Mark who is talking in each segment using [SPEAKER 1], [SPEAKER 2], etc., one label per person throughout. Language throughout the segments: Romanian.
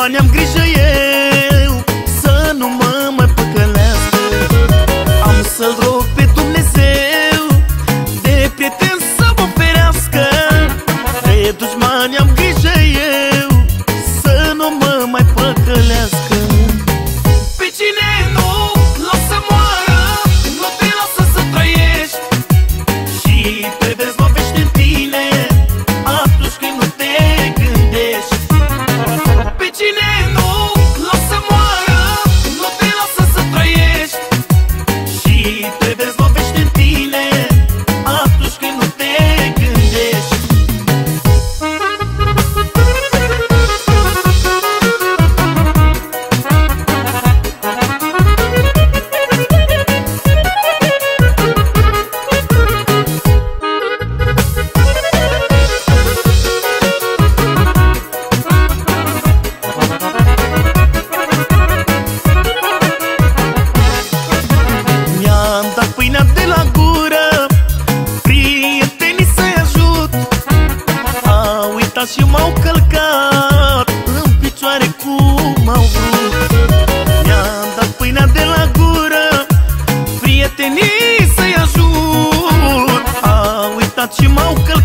[SPEAKER 1] Osman jam grishë și m-au călcat În picioare cum au vrut. Mi-am dat pâinea de la gură Prietenii să-i ajut. Au uitat și m-au călcat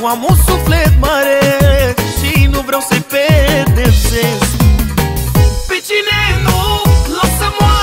[SPEAKER 1] Eu am un suflet mare Și nu vreau să-i pedepsesc Pe cine nu las să moară